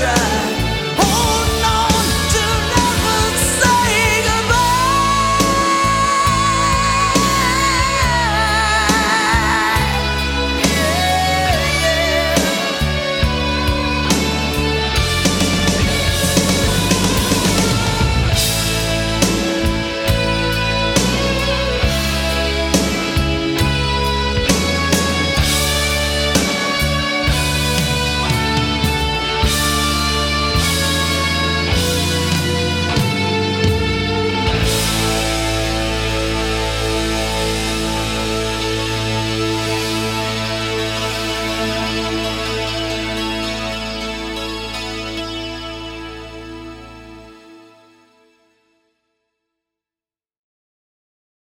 try.